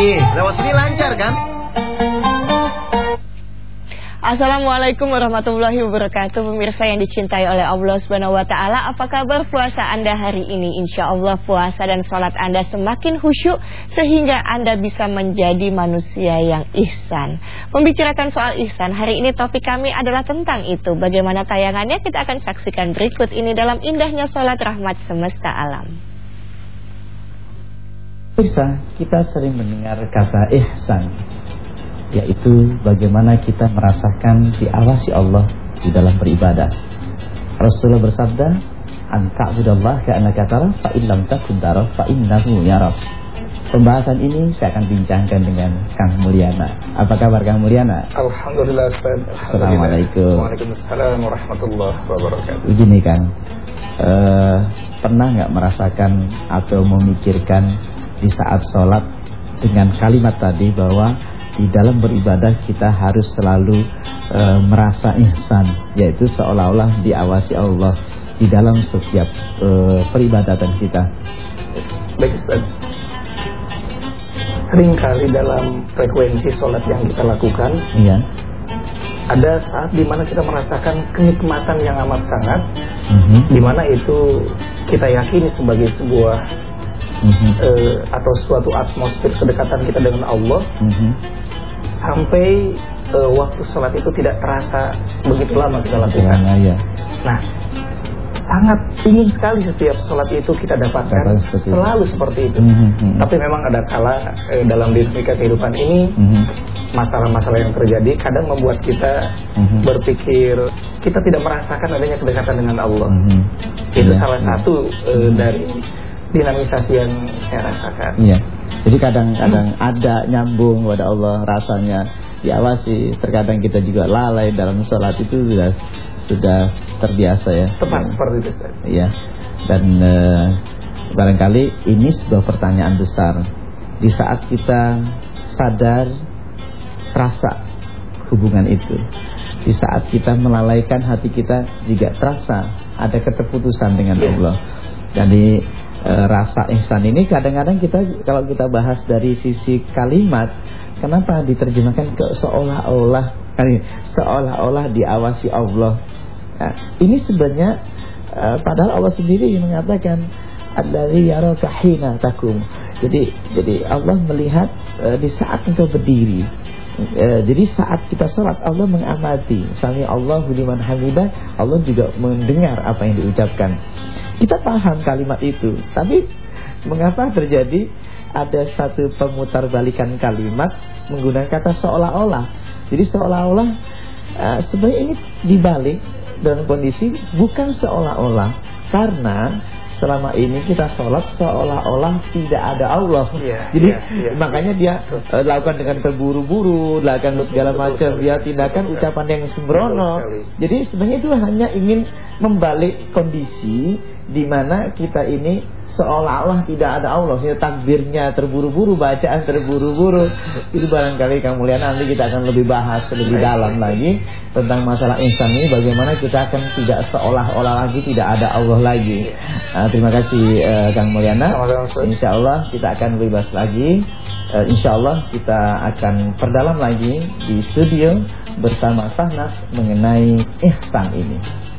Lewat sini lancar kan? Assalamualaikum warahmatullahi wabarakatuh Pemirsa yang dicintai oleh Allah Subhanahu wa taala, apa kabar puasa Anda hari ini? Insya Allah puasa dan sholat Anda semakin khusyuk sehingga Anda bisa menjadi manusia yang ihsan. Membicarakan soal ihsan, hari ini topik kami adalah tentang itu. Bagaimana tayangannya kita akan saksikan berikut ini dalam indahnya sholat rahmat semesta alam. Bisa kita sering mendengar kata ihsan yaitu bagaimana kita merasakan diawasi Allah di dalam beribadah. Rasulullah bersabda, "An ta'budallah ka'annaka tara fa in lam takun tara fa innahu yarak." Pembahasan ini saya akan bincangkan dengan Kang Mulyana. Apa kabar Kang Mulyana? Alhamdulillah Ustaz. Assalamualaikum. Waalaikumsalam warahmatullahi wabarakatuh. Begini Kang, uh, pernah nggak merasakan atau memikirkan di saat sholat dengan kalimat tadi bahwa di dalam beribadah kita harus selalu e, merasa ihsan yaitu seolah-olah diawasi Allah di dalam setiap e, peribadatan kita. Baik Ustaz. Seringkali dalam frekuensi sholat yang kita lakukan Iya. Ada saat di mana kita merasakan kenikmatan yang amat sangat Mm -hmm. Di mana itu kita yakini sebagai sebuah Mm -hmm. eh, Atau suatu atmosfer kedekatan kita dengan Allah Mm -hmm. Sampai eh, waktu sholat itu tidak terasa begitu lama kita lakukan ya. Nah, sangat ingin sekali setiap sholat itu kita dapatkan Dapat seperti itu. selalu seperti itu. Mhm, mhm. Tapi memang ada kala eh, dalam dinamika kehidupan ini Mhm. masalah-masalah yang terjadi kadang membuat kita Mhm. berpikir kita tidak merasakan adanya kedekatan dengan Allah. Mhm. Itu Iya, salah iya. satu eh, dari dinamisasi yang saya rasakan. Iya. Jadi kadang-kadang ada nyambung pada Allah rasanya diawasi. Terkadang kita juga lalai dalam sholat itu sudah sudah terbiasa ya. Tepat Ya. seperti itu. Ustaz. ya dan eh, barangkali ini sebuah pertanyaan besar di saat kita sadar terasa hubungan itu di saat kita melalaikan hati kita juga terasa ada keterputusan dengan Iya. Allah jadi eh, rasa ihsan ini kadang-kadang kita kalau kita bahas dari sisi kalimat kenapa diterjemahkan ke seolah-olah eh, seolah-olah diawasi Allah Nah, ini sebenarnya eh, padahal Allah sendiri yang mengatakan allazi yaraka hina takum. Jadi jadi Allah melihat eh, di saat engkau berdiri. Eh, jadi saat kita sholat Allah mengamati. Sami Allahu liman hamidah, Allah juga mendengar apa yang diucapkan. Kita paham kalimat itu, tapi mengapa terjadi ada satu pemutarbalikan kalimat menggunakan kata seolah-olah. Jadi seolah-olah eh, sebenarnya ini dibalik dalam kondisi bukan seolah-olah karena selama ini kita sholat seolah-olah tidak ada Allah. Iya, Jadi iya, iya. makanya dia eh, lakukan dengan terburu-buru, lakukan segala betul macam, sekali. dia tindakan Betul ucapan yang Betul sembrono. sekali. Jadi sebenarnya itu hanya ingin membalik kondisi di mana kita ini seolah-olah tidak ada Allah, sehingga takbirnya terburu-buru, bacaan terburu-buru. Itu barangkali Kang Mulyana nanti kita akan lebih bahas lebih dalam lagi tentang masalah insan ini bagaimana kita akan tidak seolah-olah lagi tidak ada Allah lagi. Nah, terima kasih eh, Kang Mulyana. Insya Allah kita akan lebih bahas lagi. Eh, insya Allah kita akan perdalam lagi di studio bersama Sahnas mengenai ihsan ini.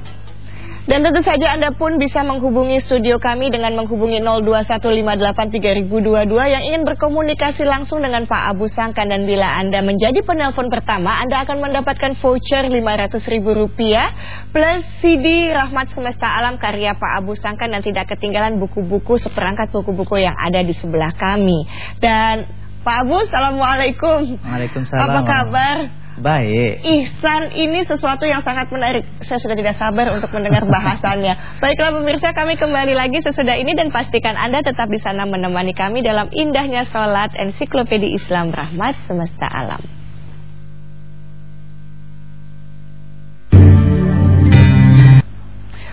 Dan tentu saja Anda pun bisa menghubungi studio kami dengan menghubungi 02158322 yang ingin berkomunikasi langsung dengan Pak Abu Sangkan dan bila Anda menjadi penelpon pertama Anda akan mendapatkan voucher Rp500.000 plus CD Rahmat Semesta Alam karya Pak Abu Sangkan dan tidak ketinggalan buku-buku seperangkat buku-buku yang ada di sebelah kami. Dan Pak Abu, Assalamualaikum. Waalaikumsalam. Apa kabar? Baik. Ihsan ini sesuatu yang sangat menarik. Saya sudah tidak sabar untuk mendengar bahasannya. Baiklah pemirsa, kami kembali lagi sesudah ini dan pastikan Anda tetap di sana menemani kami dalam indahnya sholat ensiklopedi Islam Rahmat Semesta Alam.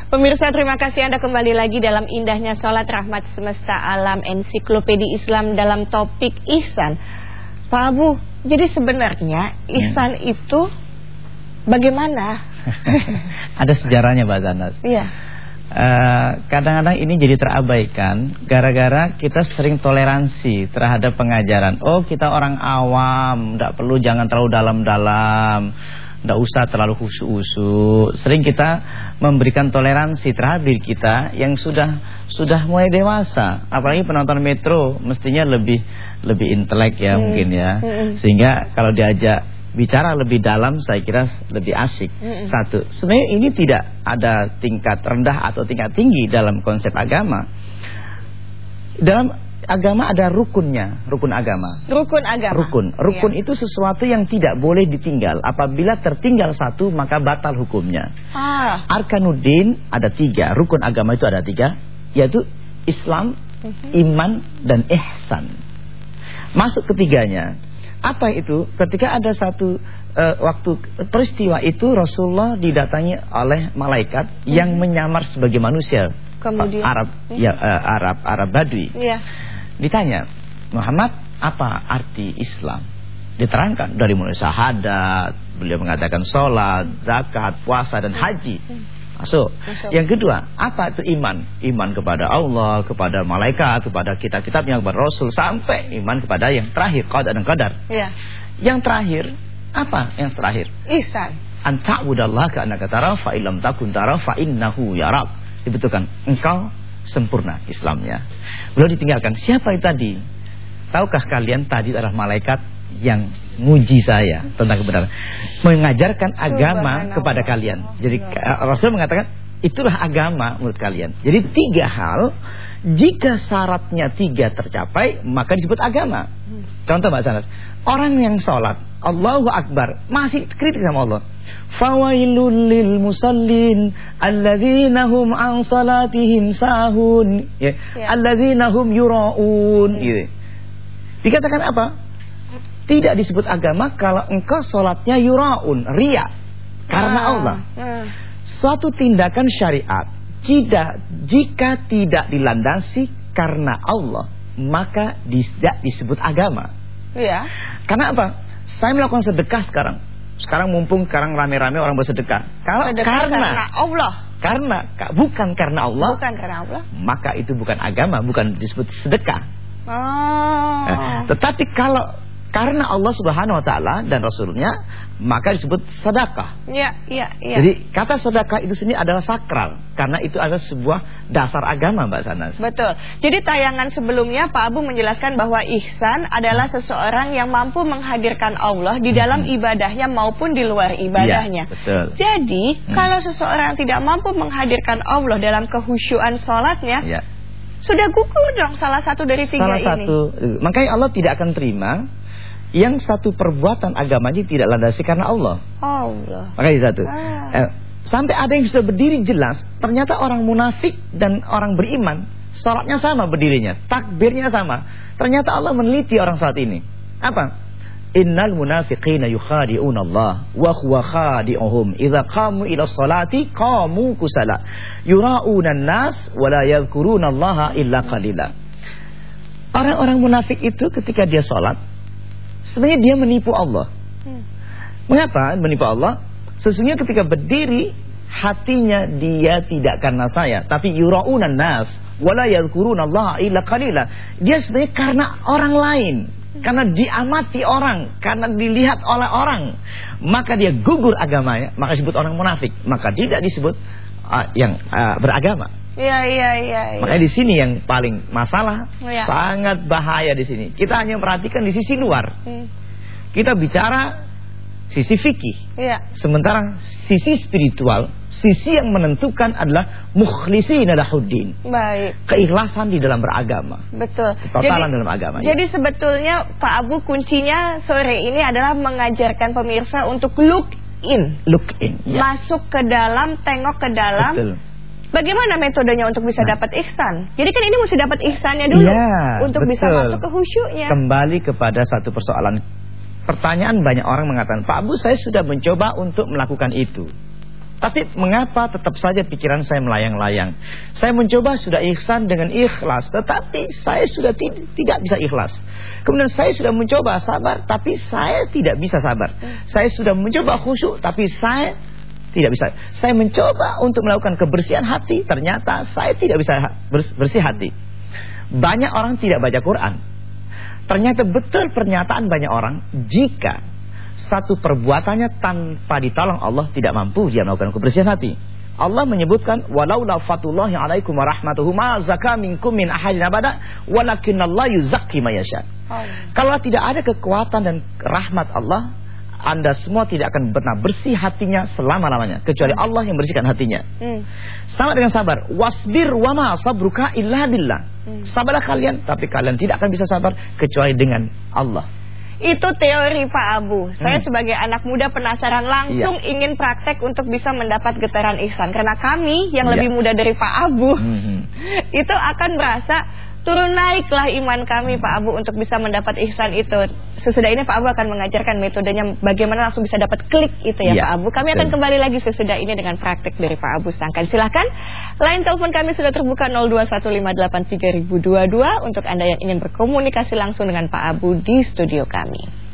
Pemirsa terima kasih Anda kembali lagi dalam indahnya sholat rahmat semesta alam ensiklopedi Islam dalam topik ihsan. Pak Abu, jadi sebenarnya ihsan itu bagaimana? Ada sejarahnya Mbak Zanas. Iya. Eh, kadang-kadang uh, ini jadi terabaikan gara-gara kita sering toleransi terhadap pengajaran. Oh, kita orang awam, tidak perlu jangan terlalu dalam-dalam, tidak usah terlalu khusyuk-khusyuk. Sering kita memberikan toleransi terhadap diri kita yang sudah sudah mulai dewasa. Apalagi penonton metro mestinya lebih lebih intelek ya hmm. mungkin ya. Hmm. Sehingga kalau diajak bicara lebih dalam saya kira lebih asik. Mm -hmm. Satu, sebenarnya ini tidak ada tingkat rendah atau tingkat tinggi dalam konsep agama. Dalam agama ada rukunnya, rukun agama. Rukun agama. Rukun. Rukun yeah. itu sesuatu yang tidak boleh ditinggal. Apabila tertinggal satu maka batal hukumnya. Ah. Arkanuddin ada tiga, rukun agama itu ada tiga, yaitu Islam, mhm. iman dan ihsan. Masuk ketiganya apa itu? Ketika ada satu uh, waktu peristiwa itu Rasulullah didatangi oleh malaikat hmm. yang menyamar sebagai manusia. Kemudian Arab hmm. ya uh, Arab Arab Badui. Ya. Ditanya, "Muhammad, apa arti Islam?" Diterangkan dari mulai syahadat, beliau mengatakan sholat, zakat, puasa dan haji. Hmm. Masuk. Masuk. Yang kedua, apa itu iman? Iman kepada Allah, kepada malaikat, kepada kitab-kitab yang kepada Rasul sampai iman kepada yang terakhir, qadar dan qadar. Ya. Yang terakhir, apa yang terakhir? Ihsan. An ta'budallaha ka'annaka tara fa illam takun tara fa innahu yarak. Dibutuhkan engkau sempurna Islamnya. Belum ditinggalkan. Siapa itu tadi? Tahukah kalian tadi adalah malaikat yang muji saya tentang kebenaran. Mengajarkan agama kepada kalian. Jadi Rasul mengatakan itulah agama menurut kalian. Jadi tiga hal jika syaratnya tiga tercapai maka disebut agama. Contoh Mbak Sanas, orang yang sholat Allahu Akbar masih kritik sama Allah. Fawailul lil musallin alladzina hum an salatihim sahun. Ya. ya. Alladzina hum yuraun. Gitu. Dikatakan apa? Tidak disebut agama kalau engkau sholatnya yuraun, ria. Karena ah, Allah. Ah. Suatu tindakan syariat jika, jika tidak dilandasi karena Allah, maka tidak disebut agama. Ya. Karena apa? Saya melakukan sedekah sekarang. Sekarang mumpung sekarang rame-rame orang bersedekah. Kalau sedekah karena, karena Allah. Karena bukan karena Allah. Bukan karena Allah. Maka itu bukan agama, bukan disebut sedekah. Oh. Nah, tetapi kalau karena Allah Subhanahu wa taala dan rasulnya maka disebut sedekah. Iya, iya, iya. Jadi kata sedekah itu sendiri adalah sakral karena itu adalah sebuah dasar agama Mbak Sanas. Betul. Jadi tayangan sebelumnya Pak Abu menjelaskan bahwa ihsan adalah seseorang yang mampu menghadirkan Allah di dalam hmm. ibadahnya maupun di luar ibadahnya. Ya, betul. Jadi, hmm. kalau seseorang tidak mampu menghadirkan Allah dalam kehusyuan salatnya, ya. sudah gugur dong salah satu dari tiga salah ini. Salah satu. Makanya Allah tidak akan terima yang satu perbuatan agamanya tidak landasi karena Allah. Allah. Makanya satu. Ah. Eh, sampai ada yang sudah berdiri jelas, ternyata orang munafik dan orang beriman, sholatnya sama berdirinya, takbirnya sama. Ternyata Allah meneliti orang saat ini. Apa? Innal munafiqina yukhadi'una Allah wa huwa khadi'uhum idza qamu ila sholati qamu kusala yura'una an-nas wa la yadhkuruna Allah illa qalila. Orang-orang munafik itu ketika dia sholat Sebenarnya dia menipu Allah. Hmm. Mengapa menipu Allah? Sesungguhnya ketika berdiri hatinya dia tidak karena saya, tapi yuraunan nas wala yadhkuruna illa qalila. Dia sebenarnya karena orang lain, hmm. karena diamati orang, karena dilihat oleh orang, maka dia gugur agamanya, maka disebut orang munafik, maka tidak disebut uh, yang uh, beragama. Iya iya iya. Ya. Makanya di sini yang paling masalah, ya. sangat bahaya di sini. Kita hanya perhatikan di sisi luar. Hmm. Kita bicara sisi fikih. Ya. Sementara sisi spiritual, sisi yang menentukan adalah mukhlisin lahuddin. Baik. Keikhlasan di dalam beragama. Betul. Ketotalan jadi, dalam agama. Jadi ya. sebetulnya Pak Abu kuncinya sore ini adalah mengajarkan pemirsa untuk look in. Look in. Ya. Masuk ke dalam, tengok ke dalam. Betul Bagaimana metodenya untuk bisa nah. dapat ihsan? Jadi kan ini mesti dapat ihsannya dulu ya, untuk betul. bisa masuk ke khusyuknya. Kembali kepada satu persoalan. Pertanyaan banyak orang mengatakan, "Pak Abu, saya sudah mencoba untuk melakukan itu." Tapi mengapa tetap saja pikiran saya melayang-layang? Saya mencoba sudah ihsan dengan ikhlas, tetapi saya sudah tidak bisa ikhlas. Kemudian saya sudah mencoba sabar, tapi saya tidak bisa sabar. Saya sudah mencoba khusyuk, tapi saya tidak bisa. Saya mencoba untuk melakukan kebersihan hati, ternyata saya tidak bisa bersih hati. Banyak orang tidak baca Quran. Ternyata betul pernyataan banyak orang, jika satu perbuatannya tanpa ditolong Allah tidak mampu dia melakukan kebersihan hati. Allah menyebutkan walaula fatullahi alaikum warahmatuhu ma zaka minkum min ahadin abada yuzakki. Kalau tidak ada kekuatan dan rahmat Allah, anda semua tidak akan pernah bersih hatinya selama-lamanya kecuali hmm. Allah yang bersihkan hatinya. Hmm. Sama dengan sabar. Wasbir wama sabruka illa billah. Hmm. Sabarlah kalian tapi kalian tidak akan bisa sabar kecuali dengan Allah. Itu teori Pak Abu. Saya hmm. sebagai anak muda penasaran langsung iya. ingin praktek untuk bisa mendapat getaran ihsan. Karena kami yang iya. lebih muda dari Pak Abu hmm. itu akan merasa turun naiklah iman kami Pak Abu untuk bisa mendapat ihsan itu. Sesudah ini Pak Abu akan mengajarkan metodenya bagaimana langsung bisa dapat klik itu ya, ya Pak Abu. Kami akan kembali lagi sesudah ini dengan praktek dari Pak Abu Sangkan. Silahkan, line telepon kami sudah terbuka 02158322 untuk Anda yang ingin berkomunikasi langsung dengan Pak Abu di studio kami.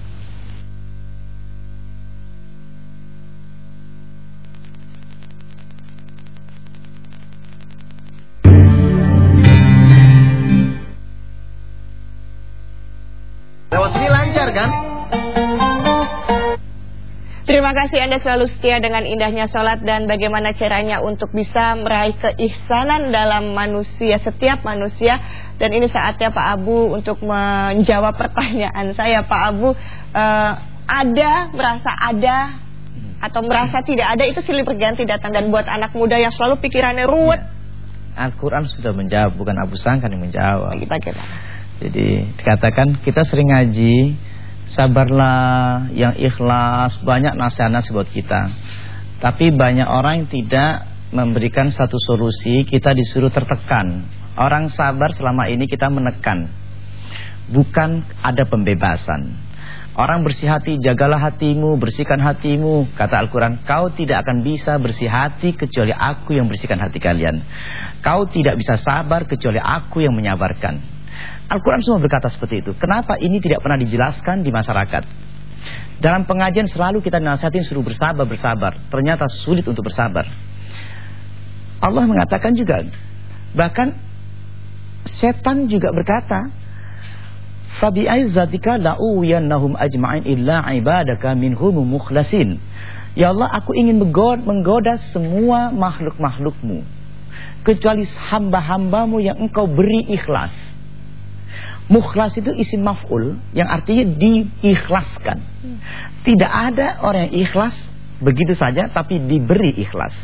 Terima kasih Anda selalu setia dengan indahnya sholat dan bagaimana caranya untuk bisa meraih keihsanan dalam manusia, setiap manusia. Dan ini saatnya Pak Abu untuk menjawab pertanyaan saya. Pak Abu, uh, ada, merasa ada, atau merasa tidak ada, itu silih berganti datang. Dan buat anak muda yang selalu pikirannya ruwet. Ya. Al-Quran sudah menjawab, bukan Abu Sangkan yang menjawab. Bagaimana? Jadi dikatakan kita sering ngaji sabarlah, yang ikhlas, banyak nasihat-nasihat buat kita. Tapi banyak orang yang tidak memberikan satu solusi, kita disuruh tertekan. Orang sabar selama ini kita menekan. Bukan ada pembebasan. Orang bersih hati, jagalah hatimu, bersihkan hatimu. Kata Al-Quran, kau tidak akan bisa bersih hati kecuali aku yang bersihkan hati kalian. Kau tidak bisa sabar kecuali aku yang menyabarkan. Al-Quran semua berkata seperti itu. Kenapa ini tidak pernah dijelaskan di masyarakat? Dalam pengajian selalu kita nasihatin suruh bersabar, bersabar. Ternyata sulit untuk bersabar. Allah mengatakan juga, bahkan setan juga berkata. Ya Allah, aku ingin menggoda semua makhluk-makhlukmu. Kecuali hamba-hambamu yang engkau beri ikhlas. Mukhlas itu isim maf'ul yang artinya diikhlaskan. Tidak ada orang yang ikhlas begitu saja tapi diberi ikhlas.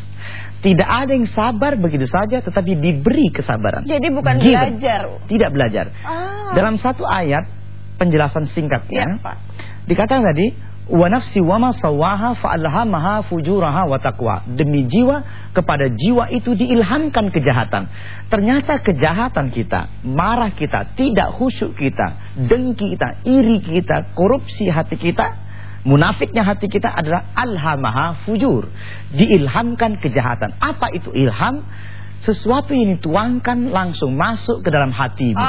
Tidak ada yang sabar begitu saja tetapi diberi kesabaran. Jadi bukan Given. belajar. Tidak belajar. Ah. Dalam satu ayat penjelasan singkatnya ya, dikatakan tadi wa nafsi wa ma sawaha fa'alhamaha fujuraha wa taqwa. Demi jiwa kepada jiwa itu diilhamkan kejahatan. Ternyata kejahatan kita, marah kita, tidak khusyuk kita, dengki kita, iri kita, korupsi hati kita, munafiknya hati kita adalah alhamaha fujur. Diilhamkan kejahatan. Apa itu ilham? sesuatu yang dituangkan langsung masuk ke dalam hatimu.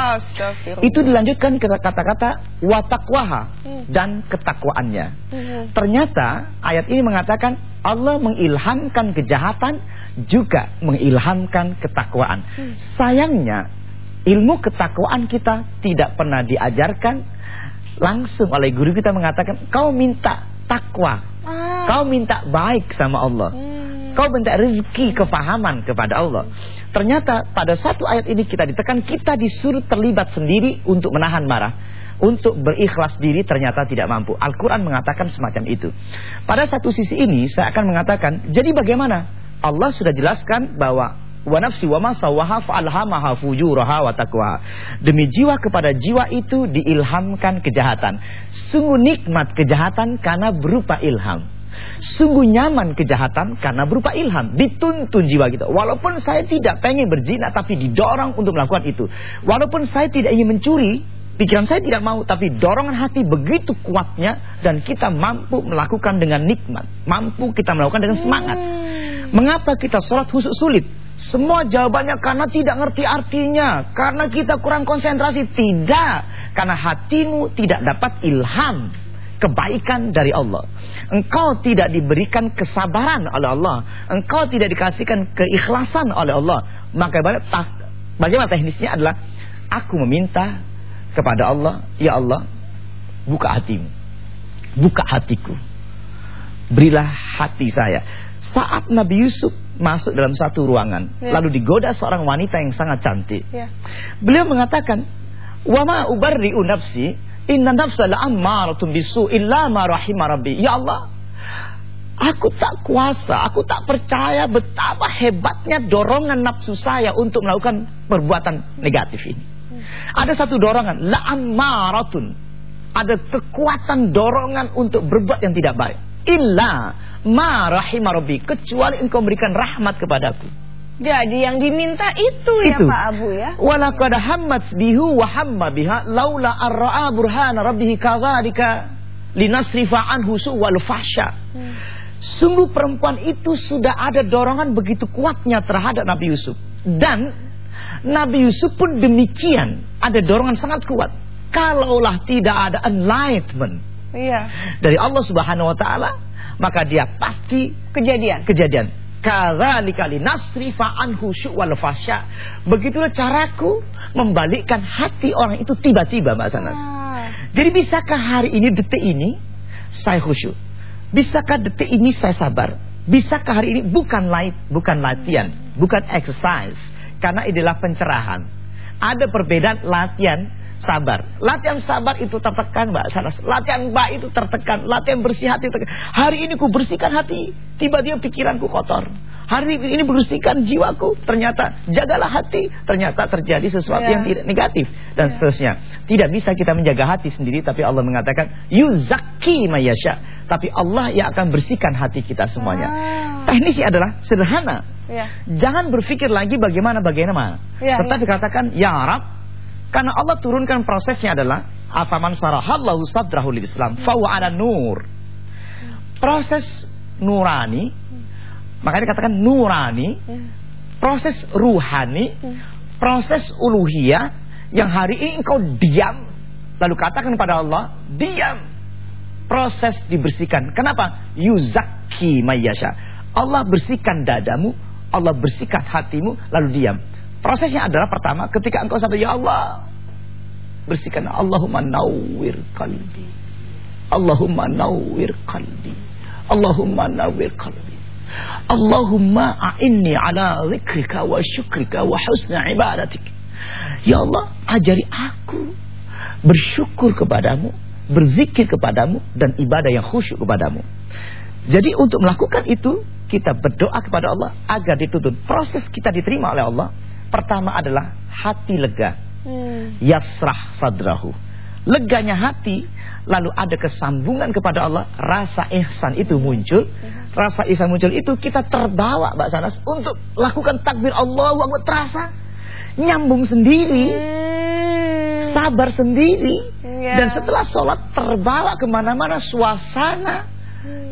Itu dilanjutkan ke kata-kata watakwaha hmm. dan ketakwaannya. Hmm. Ternyata ayat ini mengatakan Allah mengilhamkan kejahatan juga mengilhamkan ketakwaan. Hmm. Sayangnya ilmu ketakwaan kita tidak pernah diajarkan langsung oleh guru kita mengatakan kau minta takwa. Ah. Kau minta baik sama Allah. Hmm. Kau minta rezeki kefahaman kepada Allah. Ternyata pada satu ayat ini kita ditekan kita disuruh terlibat sendiri untuk menahan marah. Untuk berikhlas diri ternyata tidak mampu. Al-Quran mengatakan semacam itu. Pada satu sisi ini saya akan mengatakan, jadi bagaimana? Allah sudah jelaskan bahwa wa nafsi wa ma sawaha fa'alhamaha fujuraha wa. Demi jiwa kepada jiwa itu diilhamkan kejahatan. Sungguh nikmat kejahatan karena berupa ilham. Sungguh nyaman kejahatan karena berupa ilham. Dituntun jiwa kita. Walaupun saya tidak pengen berzina tapi didorong untuk melakukan itu. Walaupun saya tidak ingin mencuri, pikiran saya tidak mau. Tapi dorongan hati begitu kuatnya dan kita mampu melakukan dengan nikmat. Mampu kita melakukan dengan semangat. Mengapa kita sholat khusus sulit? Semua jawabannya karena tidak ngerti artinya. Karena kita kurang konsentrasi. Tidak. Karena hatimu tidak dapat ilham kebaikan dari Allah. Engkau tidak diberikan kesabaran oleh Allah. Engkau tidak dikasihkan keikhlasan oleh Allah. Maka bagaimana teknisnya adalah aku meminta kepada Allah, ya Allah, buka hatimu. Buka hatiku. Berilah hati saya. Saat Nabi Yusuf masuk dalam satu ruangan, ya. lalu digoda seorang wanita yang sangat cantik. Ya. Beliau mengatakan, "Wa ma ubarri'u nafsi, inna nafsa la'ammaratun bisu illa ma rahima rabbi." Ya Allah, aku tak kuasa, aku tak percaya betapa hebatnya dorongan nafsu saya untuk melakukan perbuatan negatif ini. Ada satu dorongan, la'ammaratun. Ada kekuatan dorongan untuk berbuat yang tidak baik. Illa ma rahimah kecuali engkau berikan rahmat kepadaku. Jadi yang diminta itu, ya itu. Pak Abu ya. Walaqad hammat bihu wa hamma biha laula arra'a burhana rabbih kadzalika linasrifa anhu su'wal fahsya. Hmm. Sungguh perempuan itu sudah ada dorongan begitu kuatnya terhadap Nabi Yusuf. Dan Nabi Yusuf pun demikian, ada dorongan sangat kuat. Kalaulah tidak ada enlightenment iya. dari Allah Subhanahu wa taala, maka dia pasti kejadian. Kejadian. Kadzalika linasrifa anhu wal fasya. Begitulah caraku membalikkan hati orang itu tiba-tiba Mbak Sanas. Ah. Jadi bisakah hari ini detik ini saya khusyuk? Bisakah detik ini saya sabar? Bisakah hari ini bukan light, bukan latihan, bukan exercise karena inilah pencerahan. Ada perbedaan latihan sabar. Latihan sabar itu tertekan Mbak Sanas. Latihan Mbak itu tertekan. Latihan bersih hati tertekan. Hari ini ku bersihkan hati. Tiba-tiba pikiranku kotor. Hari ini bersihkan jiwaku. Ternyata jagalah hati. Ternyata terjadi sesuatu yeah. yang tidak negatif. Dan yeah. seterusnya. Tidak bisa kita menjaga hati sendiri. Tapi Allah mengatakan. Yuzaki mayasya. Tapi Allah yang akan bersihkan hati kita semuanya. Ah. Teknisnya adalah sederhana. Yeah. Jangan berpikir lagi bagaimana bagaimana. Yeah, Tetapi yeah. katakan. Ya Arab karena Allah turunkan prosesnya adalah afaman sarahallahu sadrahu lil Islam fa ala nur. Proses nurani makanya dikatakan nurani, proses ruhani, proses uluhiyah yang hari ini engkau diam lalu katakan pada Allah, diam. Proses dibersihkan. Kenapa? Yuzaki mayyasha. Allah bersihkan dadamu, Allah bersihkan hatimu lalu diam. Prosesnya adalah pertama ketika engkau sampai ya Allah bersihkan Allahumma nawwir qalbi. Allahumma nawwir qalbi. Allahumma nawwir qalbi. Allahumma a'inni ala zikrika wa syukrika wa husna ibadatik. Ya Allah, ajari aku bersyukur kepadamu, berzikir kepadamu dan ibadah yang khusyuk kepadamu. Jadi untuk melakukan itu kita berdoa kepada Allah agar dituntut proses kita diterima oleh Allah Pertama adalah hati lega. Hmm. Yasrah sadrahu. Leganya hati, lalu ada kesambungan kepada Allah, rasa ihsan itu muncul. Hmm. Rasa ihsan muncul itu kita terbawa Mbak Sanas untuk lakukan takbir Allah Akbar terasa nyambung sendiri. Hmm. Sabar sendiri. Yeah. Dan setelah sholat terbawa ke mana-mana suasana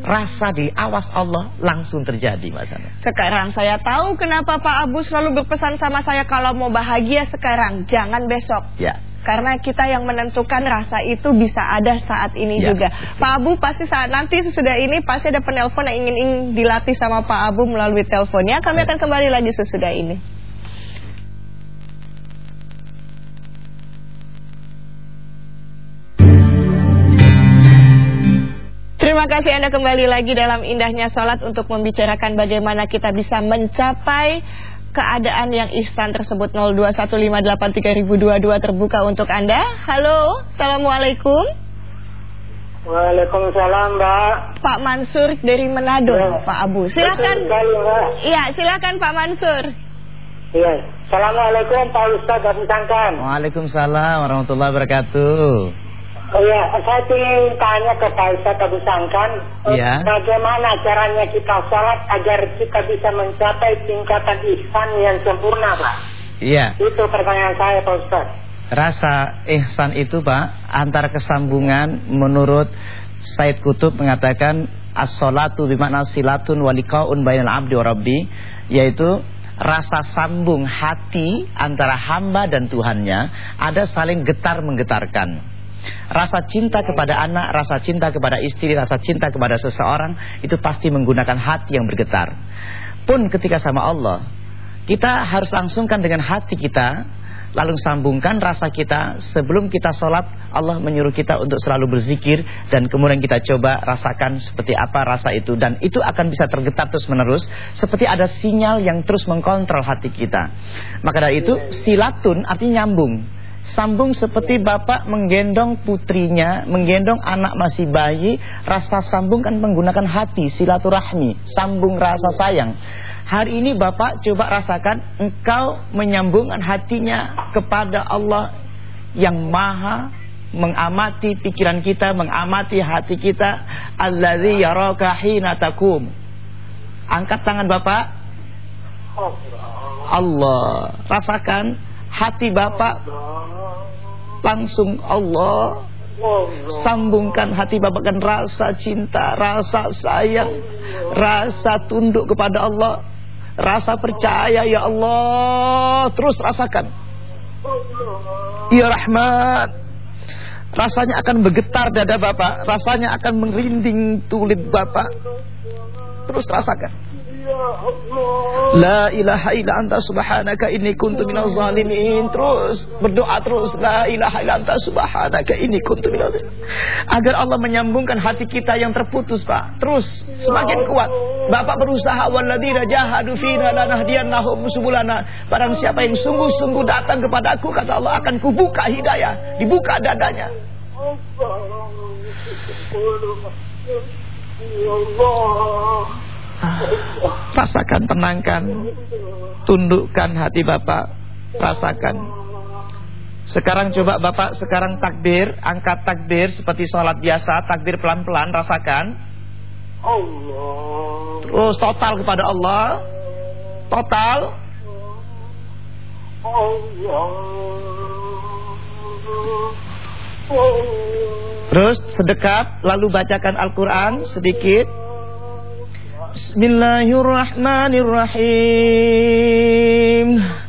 rasa di awas Allah langsung terjadi Mas Ana. Sekarang saya tahu kenapa Pak Abu selalu berpesan sama saya kalau mau bahagia sekarang, jangan besok. Ya. Karena kita yang menentukan rasa itu bisa ada saat ini ya. juga. Pak Abu pasti saat nanti sesudah ini pasti ada penelpon yang ingin, ingin dilatih sama Pak Abu melalui teleponnya. Kami akan kembali lagi sesudah ini. Terima kasih Anda kembali lagi dalam indahnya sholat untuk membicarakan bagaimana kita bisa mencapai keadaan yang ihsan tersebut 021583022 terbuka untuk Anda. Halo, Assalamualaikum. Waalaikumsalam Mbak. Pak Mansur dari Manado, ya. Pak Abu. Silakan. Iya, silakan Pak Mansur. Iya. Assalamualaikum Pak Ustaz Abu Sangkan. Waalaikumsalam warahmatullahi wabarakatuh. Oh ya, saya ingin tanya ke Pak Ustadz Abu Sangkan, ya. bagaimana caranya kita sholat agar kita bisa mencapai tingkatan ihsan yang sempurna, Pak? Iya. Itu pertanyaan saya, Pak Ustadz. Rasa ihsan itu, Pak, antara kesambungan menurut Said Kutub mengatakan as-salatu bimakna silatun walikaun bainal abdi wa rabbi, yaitu rasa sambung hati antara hamba dan Tuhannya ada saling getar menggetarkan Rasa cinta kepada anak, rasa cinta kepada istri, rasa cinta kepada seseorang itu pasti menggunakan hati yang bergetar. Pun ketika sama Allah, kita harus langsungkan dengan hati kita lalu sambungkan rasa kita sebelum kita sholat Allah menyuruh kita untuk selalu berzikir dan kemudian kita coba rasakan seperti apa rasa itu. Dan itu akan bisa tergetar terus menerus seperti ada sinyal yang terus mengkontrol hati kita. Maka dari itu silatun artinya nyambung sambung seperti bapak menggendong putrinya, menggendong anak masih bayi, rasa sambung kan menggunakan hati, silaturahmi, sambung rasa sayang. Hari ini Bapak coba rasakan engkau menyambungkan hatinya kepada Allah yang maha mengamati pikiran kita, mengamati hati kita. Allazi yaraka hina takum. Angkat tangan Bapak. Allah. Rasakan hati Bapak langsung Allah Sambungkan hati bapak kan rasa cinta, rasa sayang, rasa tunduk kepada Allah. Rasa percaya ya Allah Terus rasakan Ya Rahmat Rasanya akan bergetar dada Bapak Rasanya akan merinding tulit Bapak Terus rasakan La ilaha illa anta subhanaka inni kuntu minaz zalimin. Terus berdoa terus la ilaha illa anta subhanaka inni kuntu minaz Agar Allah menyambungkan hati kita yang terputus, Pak. Terus semakin kuat. Bapak berusaha walladzina jahadu fina lanahdiyannahum subulana. Barang siapa yang sungguh-sungguh datang kepada aku kata Allah akan kubuka hidayah, dibuka dadanya. Allah. Rasakan, tenangkan. Tundukkan hati Bapak. Rasakan. Sekarang coba Bapak sekarang takbir. Angkat takbir seperti sholat biasa. Takbir pelan-pelan, rasakan. Allah Terus total kepada Allah. Total. Terus sedekat Lalu bacakan Al-Quran sedikit Bismillahirrahmanirrahim.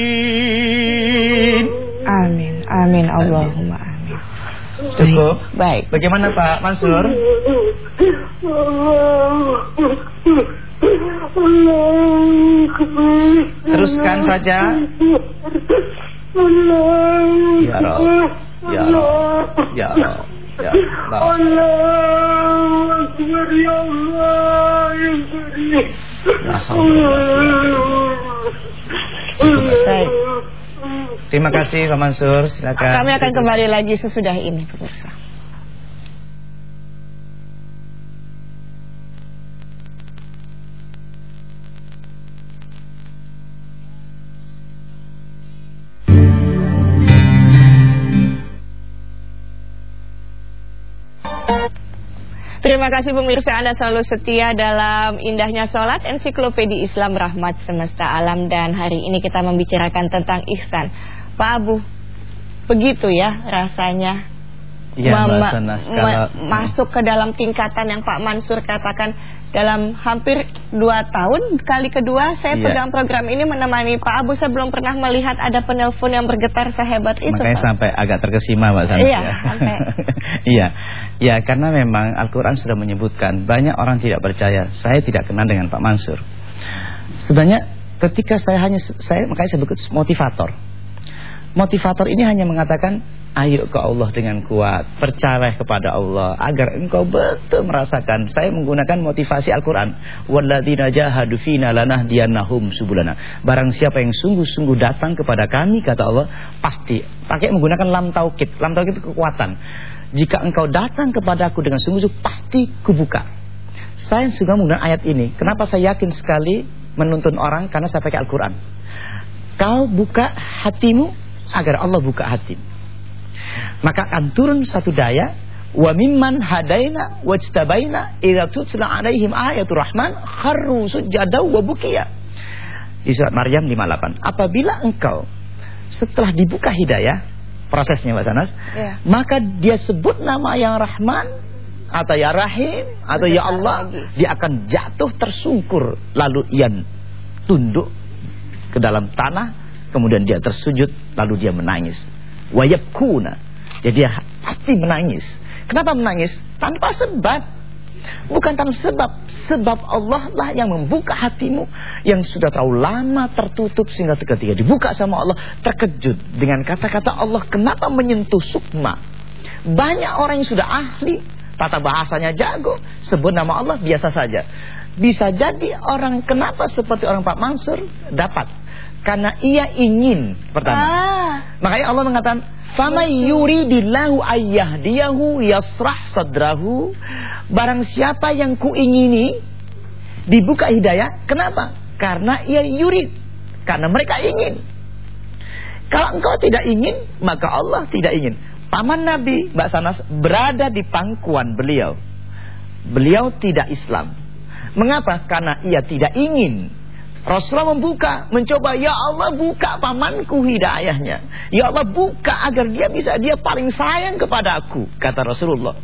Amin, Allahumma amin. Cukup. Baik. Bagaimana Pak Mansur? Teruskan saja. Ya Rob, ya Rob, ya Rob, ya Allah. Ya Allah, ya Allah. Cukup. Terima kasih Pak Mansur, silakan. Kami akan kembali lagi sesudah ini pemirsa. Terima kasih pemirsa Anda selalu setia dalam indahnya sholat ensiklopedi Islam Rahmat Semesta Alam. Dan hari ini kita membicarakan tentang ihsan. Pak Abu, begitu ya rasanya ya, masuk ke dalam tingkatan yang Pak Mansur katakan dalam hampir dua tahun kali kedua saya yeah. pegang program ini menemani Pak Abu saya belum pernah melihat ada penelpon yang bergetar sehebat itu makanya Pak. sampai agak terkesima Mbak Santi iya ya. sampai iya ya karena memang Al-Quran sudah menyebutkan banyak orang tidak percaya saya tidak kenal dengan Pak Mansur sebenarnya ketika saya hanya saya makanya saya sebut motivator motivator ini hanya mengatakan Ayo ke Allah dengan kuat. Percaya kepada Allah Agar engkau betul merasakan. Saya menggunakan motivasi Al-Quran. Jahadu fina subulana. Barang siapa yang sungguh-sungguh datang kepada kami Kata Allah Pasti. Pakai menggunakan lam taukid. Lam taukid itu kekuatan. Jika engkau datang kepadaku dengan sungguh-sungguh Pasti kubuka. Saya juga menggunakan ayat ini. Kenapa saya yakin sekali menuntun orang? Karena saya pakai Al-Quran. Kau buka hatimu Agar Allah buka hatimu maka akan turun satu daya Wa mimman hadaina wajtabaina idza tutla alaihim ayatul rahman kharru sujada wa bukiya. Di surat Maryam 58. Apabila engkau setelah dibuka hidayah prosesnya Mbak Sanas, ya. maka dia sebut nama yang Rahman atau ya Rahim atau ya Allah, dia akan jatuh tersungkur lalu ia tunduk ke dalam tanah, kemudian dia tersujud lalu dia menangis. Wayabkuna. Jadi dia pasti menangis. Kenapa menangis? Tanpa sebab. Bukan tanpa sebab. Sebab Allah lah yang membuka hatimu. Yang sudah terlalu lama tertutup. Sehingga ketika dibuka sama Allah. Terkejut dengan kata-kata Allah. Kenapa menyentuh sukma? Banyak orang yang sudah ahli. Tata bahasanya jago. Sebut nama Allah biasa saja. Bisa jadi orang kenapa seperti orang Pak Mansur dapat karena ia ingin pertama. Ah. Makanya Allah mengatakan, "Fama yuridillahu ayyahdiyahu yasrah sadrahu." Barang siapa yang kuingini dibuka hidayah, kenapa? Karena ia yurid. Karena mereka ingin. Kalau engkau tidak ingin, maka Allah tidak ingin. Paman Nabi Mbak Sanas berada di pangkuan beliau. Beliau tidak Islam. Mengapa? Karena ia tidak ingin Rasulullah membuka, mencoba, Ya Allah buka pamanku hidayahnya. Ya Allah buka agar dia bisa, dia paling sayang kepada aku. Kata Rasulullah.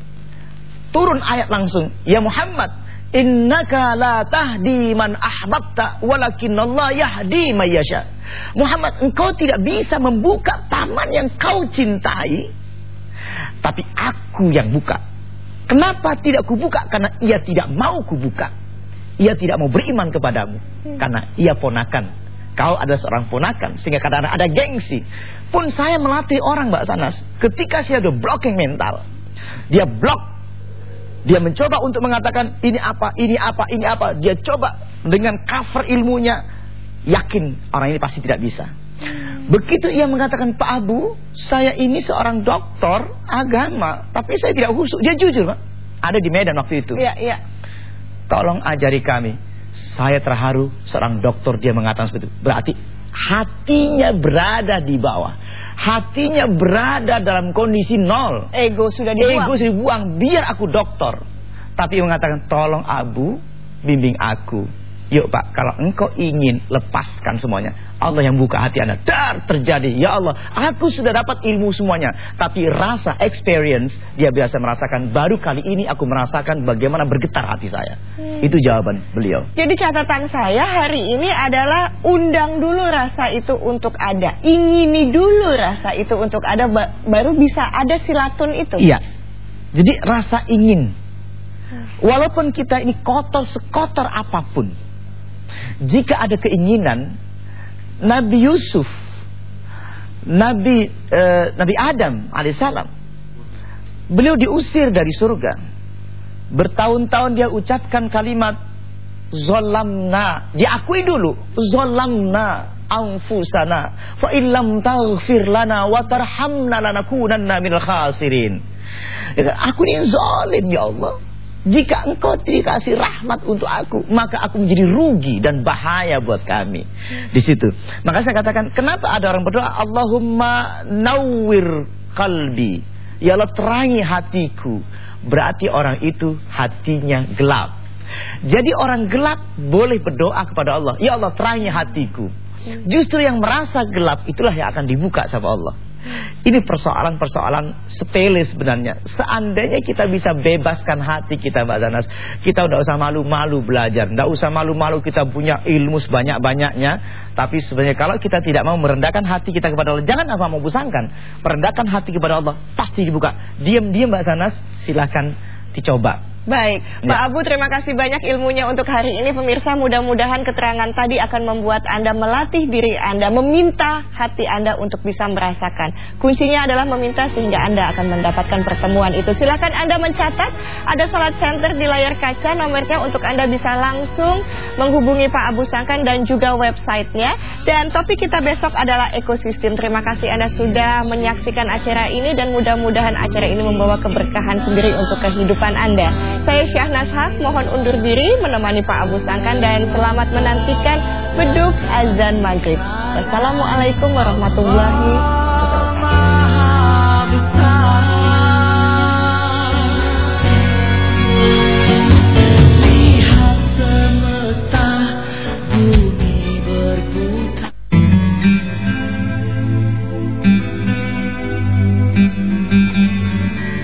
Turun ayat langsung. Ya Muhammad, Innaka la tahdi man ahbabta walakin Allah yahdi mayyasha. Muhammad, engkau tidak bisa membuka paman yang kau cintai. Tapi aku yang buka. Kenapa tidak kubuka? Karena ia tidak mau kubuka. Ia tidak mau beriman kepadamu hmm. karena ia ponakan. Kau ada seorang ponakan sehingga kadang-kadang ada gengsi. Pun saya melatih orang Mbak Sanas, ketika saya ada blocking mental, dia block dia mencoba untuk mengatakan ini apa, ini apa, ini apa. Dia coba dengan cover ilmunya, yakin orang ini pasti tidak bisa. Hmm. Begitu ia mengatakan Pak Abu, saya ini seorang doktor agama, tapi saya tidak husuk. Dia jujur, Pak. Ada di Medan waktu itu. Iya, iya. Tolong ajari kami. Saya terharu seorang dokter dia mengatakan seperti itu. Berarti hatinya berada di bawah. Hatinya berada dalam kondisi nol. Ego sudah dibuang. Ego sudah dibuang. Biar aku dokter. Tapi mengatakan tolong Abu bimbing aku. Yuk Pak, kalau engkau ingin lepaskan semuanya, Allah yang buka hati Anda. Dar terjadi, ya Allah, aku sudah dapat ilmu semuanya. Tapi rasa experience, dia biasa merasakan, baru kali ini aku merasakan bagaimana bergetar hati saya. Hmm. Itu jawaban beliau. Jadi catatan saya hari ini adalah undang dulu rasa itu untuk ada. Ingini dulu rasa itu untuk ada, baru bisa ada silatun itu. Iya. Jadi rasa ingin. Hmm. Walaupun kita ini kotor sekotor apa pun jika ada keinginan Nabi Yusuf Nabi eh, Nabi Adam alaihissalam beliau diusir dari surga. Bertahun-tahun dia ucapkan kalimat zolamna. Diakui dulu zolamna anfusana fa illam taghfir lana wa tarhamna lanakunanna minal khasirin. Aku ini zalim ya Allah jika engkau dikasih rahmat untuk aku, maka aku menjadi rugi dan bahaya buat kami. Di situ. Maka saya katakan, kenapa ada orang berdoa, Allahumma nawwir kalbi. Ya Allah terangi hatiku. Berarti orang itu hatinya gelap. Jadi orang gelap boleh berdoa kepada Allah. Ya Allah terangi hatiku. Justru yang merasa gelap itulah yang akan dibuka sama Allah. Ini persoalan-persoalan sepele sebenarnya. Seandainya kita bisa bebaskan hati kita Mbak Zanas, kita udah usah malu-malu belajar, tidak usah malu-malu kita punya ilmu sebanyak-banyaknya. Tapi sebenarnya kalau kita tidak mau merendahkan hati kita kepada Allah, jangan apa mau busangkan. Merendahkan hati kepada Allah, pasti dibuka. Diam-diam Mbak Zanas, silahkan dicoba. Baik, ya. Pak Abu terima kasih banyak ilmunya untuk hari ini. Pemirsa mudah-mudahan keterangan tadi akan membuat Anda melatih diri Anda Meminta hati Anda untuk bisa merasakan. Kuncinya adalah meminta sehingga Anda akan mendapatkan pertemuan itu. Silahkan Anda mencatat Ada sholat center di layar kaca Nomornya untuk Anda bisa langsung menghubungi Pak Abu Sangkan dan juga websitenya. Dan topik kita besok adalah ekosistem. Terima kasih Anda sudah menyaksikan acara ini Dan mudah-mudahan acara ini membawa keberkahan sendiri untuk kehidupan Anda saya Syahnas Haq mohon undur diri menemani Pak Abu Sangkan dan selamat menantikan beduk azan maghrib. Wassalamualaikum warahmatullahi wabarakatuh.